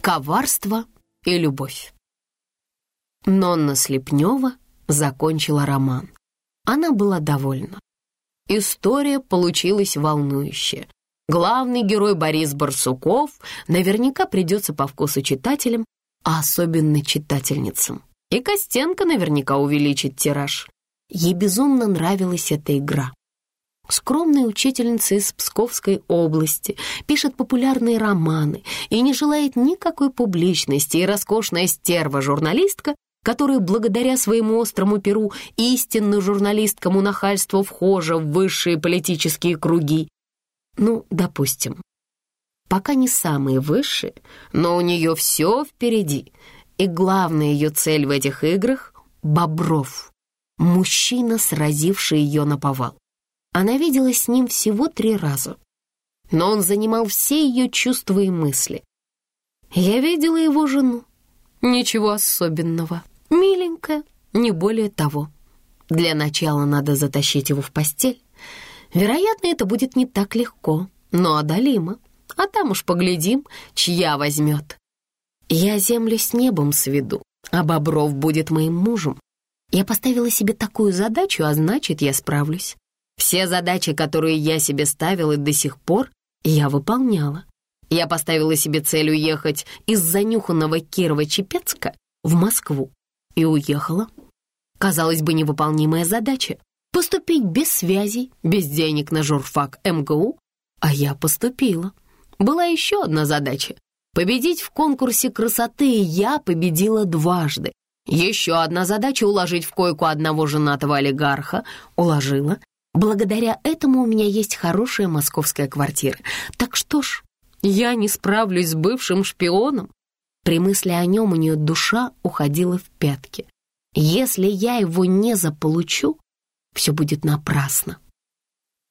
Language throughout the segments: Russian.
коварство и любовь. Нонна Слепнева закончила роман. Она была довольна. История получилась волнующая. Главный герой Борис Барсуков наверняка придется по вкусу читателям, а особенно читательницам. И Костенко наверняка увеличит тираж. Ей безумно нравилась эта игра. Скромная учительница из Псковской области пишет популярные романы и не желает никакой публичности, и роскошная стерва-журналистка, которая благодаря своему острому перу истинно журналисткому нахальству вхожа в высшие политические круги. Ну, допустим, пока не самые высшие, но у нее все впереди. И главная ее цель в этих играх — Бобров, мужчина, сразивший ее на повал. Она виделась с ним всего три раза, но он занимал все ее чувства и мысли. Я видела его жену. Ничего особенного. Миленькая, не более того. Для начала надо затащить его в постель. Вероятно, это будет не так легко, но одолимо. А там уж поглядим, чья возьмет. Я землю с небом сведу, а Бобров будет моим мужем. Я поставила себе такую задачу, а значит, я справлюсь. Все задачи, которые я себе ставила до сих пор, я выполняла. Я поставила себе цель уехать из занюханного Кирова-Чепецка в Москву и уехала. Казалось бы, невыполнимая задача — поступить без связей, без денег на журфак МГУ, а я поступила. Была еще одна задача — победить в конкурсе красоты, и я победила дважды. Еще одна задача — уложить в койку одного женатого олигарха. Уложила. Благодаря этому у меня есть хорошая московская квартира. Так что ж, я не справлюсь с бывшим шпионом. При мысли о нем у нее душа уходила в пятки. Если я его не заполучу, все будет напрасно.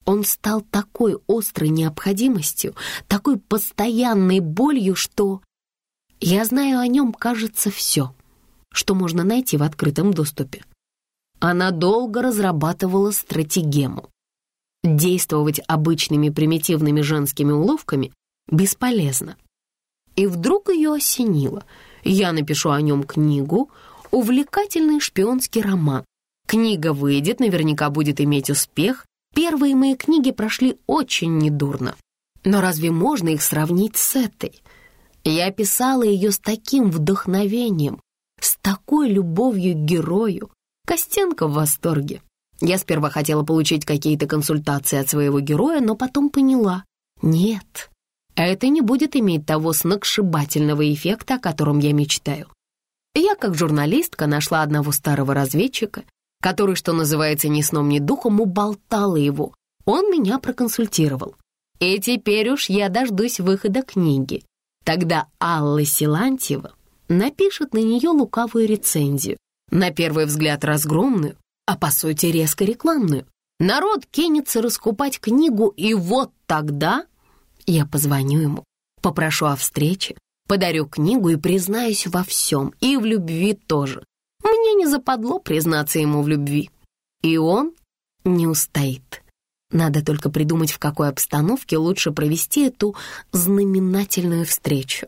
Он стал такой острой необходимостью, такой постоянной болью, что... Я знаю о нем, кажется, все, что можно найти в открытом доступе. Она долго разрабатывала стратегему. Действовать обычными примитивными женскими уловками бесполезно. И вдруг ее осенило. Я напишу о нем книгу, увлекательный шпионский роман. Книга выйдет, наверняка будет иметь успех. Первые мои книги прошли очень недурно. Но разве можно их сравнить с этой? Я писала ее с таким вдохновением, с такой любовью к герою, Костенко в восторге. Я сперва хотела получить какие-то консультации от своего героя, но потом поняла. Нет, это не будет иметь того сногсшибательного эффекта, о котором я мечтаю. Я, как журналистка, нашла одного старого разведчика, который, что называется, ни сном, ни духом, уболтала его. Он меня проконсультировал. И теперь уж я дождусь выхода книги. Тогда Алла Силантьева напишет на нее лукавую рецензию, на первый взгляд разгромную, а по сути резко рекламную. Народ кинется раскупать книгу, и вот тогда я позвоню ему, попрошу о встрече, подарю книгу и признаюсь во всем, и в любви тоже. Мне не западло признаться ему в любви. И он не устоит. Надо только придумать, в какой обстановке лучше провести эту знаменательную встречу.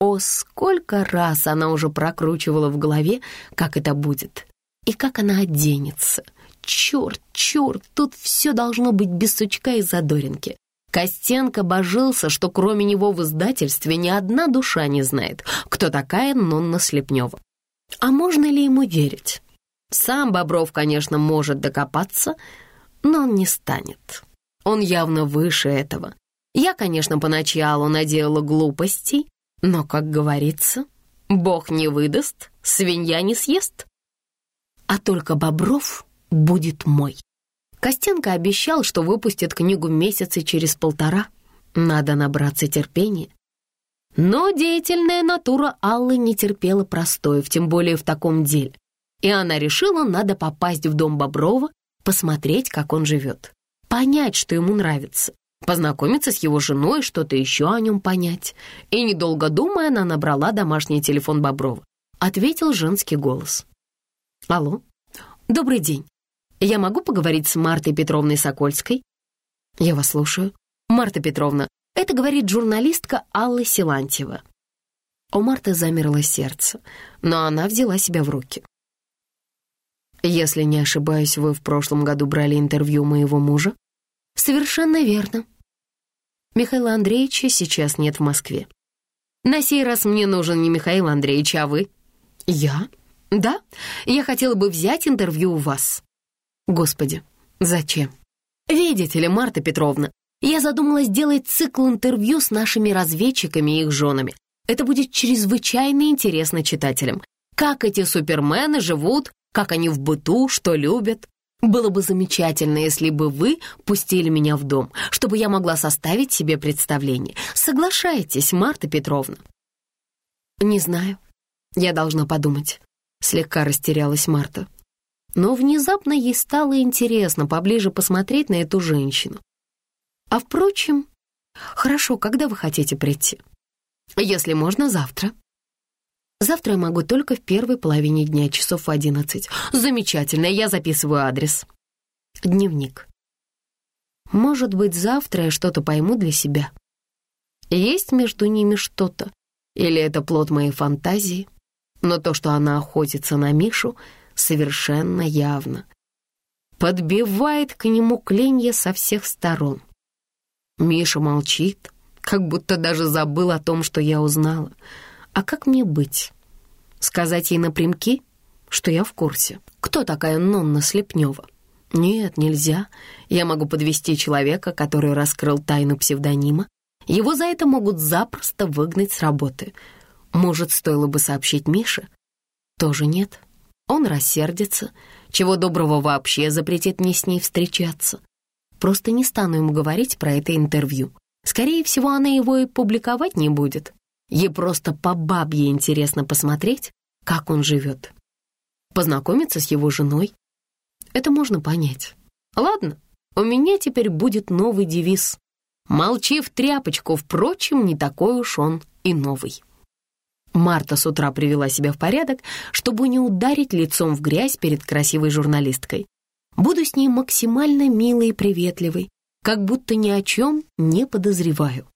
О, сколько раз она уже прокручивала в голове, как это будет, и как она оденется. Черт, черт, тут все должно быть без сучка и задоринки. Костенко божился, что кроме него в издательстве ни одна душа не знает, кто такая Нонна Слепнева. А можно ли ему верить? Сам Бобров, конечно, может докопаться, но он не станет. Он явно выше этого. Я, конечно, поначалу наделала глупостей, но, как говорится, бог не выдаст, свинья не съест. А только Бобров будет мой. Костенко обещал, что выпустит книгу месяца через полтора. Надо набраться терпения. Но деятельная натура Аллы не терпела простоев, тем более в таком деле. И она решила, надо попасть в дом Боброва, посмотреть, как он живет, понять, что ему нравится познакомиться с его женой, что-то еще о нем понять. И, недолго думая, она набрала домашний телефон Боброва. Ответил женский голос. «Алло, добрый день. Я могу поговорить с Мартой Петровной Сокольской?» «Я вас слушаю. Марта Петровна, это говорит журналистка Алла Силантьева». У Марты замерло сердце, но она взяла себя в руки. «Если не ошибаюсь, вы в прошлом году брали интервью моего мужа?» «Совершенно верно. Михаила Андреевича сейчас нет в Москве. На сей раз мне нужен не Михаил Андреевич, а вы». «Я? Да, я хотела бы взять интервью у вас». «Господи, зачем?» «Видите ли, Марта Петровна, я задумала сделать цикл интервью с нашими разведчиками и их женами. Это будет чрезвычайно интересно читателям. Как эти супермены живут, как они в быту, что любят. Было бы замечательно, если бы вы пустили меня в дом, чтобы я могла составить себе представление. Соглашайтесь, Марта Петровна?» «Не знаю. Я должна подумать». Слегка растерялась Марта. Но внезапно ей стало интересно поближе посмотреть на эту женщину. «А впрочем, хорошо, когда вы хотите прийти?» «Если можно, завтра». «Завтра я могу только в первой половине дня, часов одиннадцать. Замечательно, я записываю адрес». Дневник. «Может быть, завтра я что-то пойму для себя. Есть между ними что-то, или это плод моей фантазии, но то, что она охотится на Мишу, совершенно явно. Подбивает к нему клинья со всех сторон. Миша молчит, как будто даже забыл о том, что я узнала. А как мне быть? Сказать ей напрямки, что я в курсе? Кто такая Нонна Слепнева? Нет, нельзя. Я могу подвести человека, который раскрыл тайну псевдонима. Его за это могут запросто выгнать с работы. Может, стоило бы сообщить Мише? Тоже нет. Он рассердится, чего доброго вообще запретит мне с ней встречаться. Просто не стану ему говорить про это интервью. Скорее всего, она его и публиковать не будет. Ей просто по бабье интересно посмотреть, как он живет. Познакомиться с его женой. Это можно понять. Ладно, у меня теперь будет новый девиз. Молчи в тряпочку, впрочем, не такой уж он и новый. Марта с утра привела себя в порядок, чтобы не ударить лицом в грязь перед красивой журналисткой. Буду с ней максимально милой и приветливой, как будто ни о чем не подозреваю.